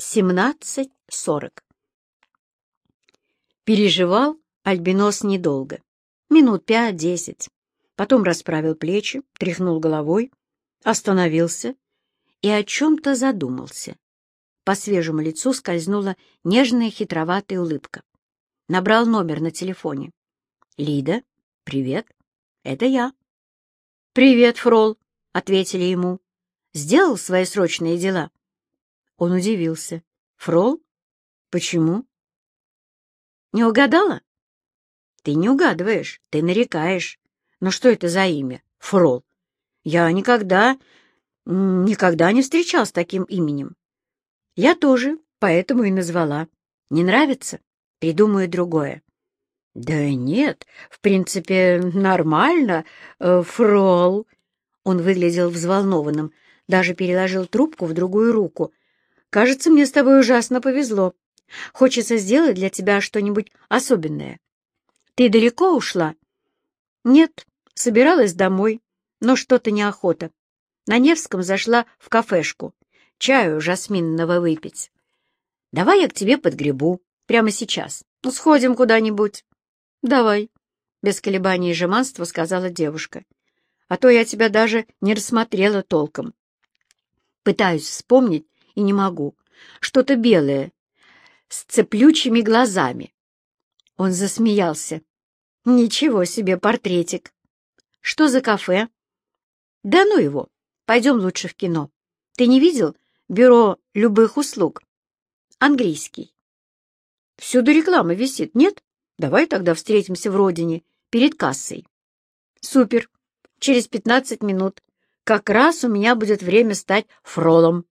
17.40. Переживал Альбинос недолго, минут пять-десять. Потом расправил плечи, тряхнул головой, остановился и о чем-то задумался. По свежему лицу скользнула нежная хитроватая улыбка. Набрал номер на телефоне. «Лида, привет, это я». «Привет, Фрол», — ответили ему. «Сделал свои срочные дела?» Он удивился. «Фрол? Почему?» «Не угадала?» «Ты не угадываешь, ты нарекаешь. Но что это за имя? Фрол. Я никогда, никогда не встречал с таким именем. Я тоже, поэтому и назвала. Не нравится? Придумаю другое». «Да нет, в принципе, нормально, э, Фрол». Он выглядел взволнованным, даже переложил трубку в другую руку — Кажется, мне с тобой ужасно повезло. Хочется сделать для тебя что-нибудь особенное. Ты далеко ушла? Нет, собиралась домой, но что-то неохота. На Невском зашла в кафешку. Чаю жасминного выпить. Давай я к тебе подгребу. Прямо сейчас. Ну, сходим куда-нибудь. Давай. Без колебаний и жеманства сказала девушка. А то я тебя даже не рассмотрела толком. Пытаюсь вспомнить, и не могу. Что-то белое, с цеплючими глазами. Он засмеялся. Ничего себе портретик. Что за кафе? Да ну его. Пойдем лучше в кино. Ты не видел бюро любых услуг? Английский. Всюду реклама висит, нет? Давай тогда встретимся в родине, перед кассой. Супер. Через пятнадцать минут. Как раз у меня будет время стать фролом.